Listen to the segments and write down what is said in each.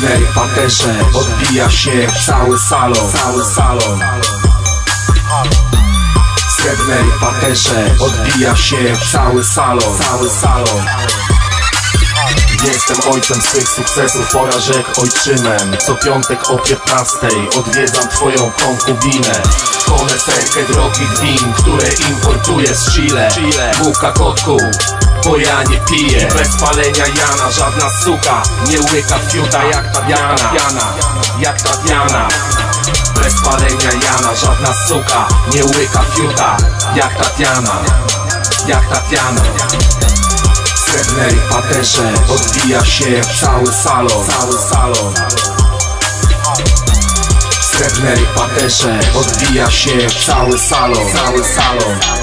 Srebrnej paterze odbija się cały salon. Cały salon. W srebrnej paterze odbija się cały salon. Cały salon. Jestem ojcem swych sukcesów, porażek ojczymem. Co piątek o 15 odwiedzam twoją konkubinę. Koneserkę drogich win, które importuję z Chile. Bułka kotku, bo ja nie piję. Bez palenia Jana żadna suka Nie łyka fiuta jak Tatiana Jak Tatiana Bez palenia Jana żadna suka Nie łyka fiuta jak Tatiana Jak Tatiana srebrnej paterze odbija się cały salon. Cały salon. Srebrnej paterze odbija się cały salon. Cały salon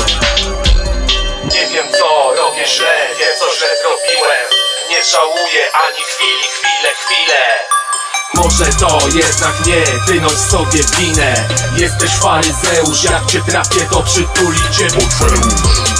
źle, wiem co źle zrobiłem. Nie żałuję ani chwili, chwilę, chwilę może to jednak nie, ty noś sobie winę. Jesteś faryzeusz, jak cię trafię to przytuli cię. Boceusz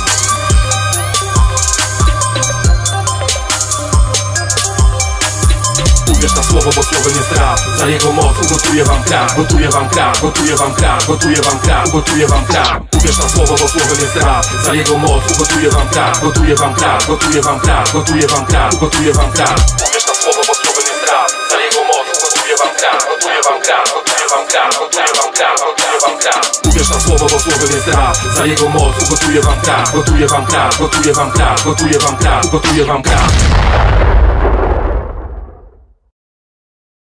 słowo, bo słowo nie strach Za jego moc ugotuję wam krach Gotuję wam krach, gotuję wam krach Gotuję wam krach, gotuję wam krach Uwierz na słowo, bo słowo nie strach Za jego moc ugotuję wam krach Gotuję wam krach, gotuję wam krach Gotuję wam krach, gotuję wam krach Uwierz na słowo, bo słowo nie strach Za jego moc ugotuję wam krach Gotuję wam krach, gotuję wam krach Gotuję wam krach, gotuję wam krach Uwierz na słowo, bo słowo nie strach Za jego moc ugotuję wam krach Gotuję wam krach, gotuję wam krach Gotuję wam krach, gotuję wam krach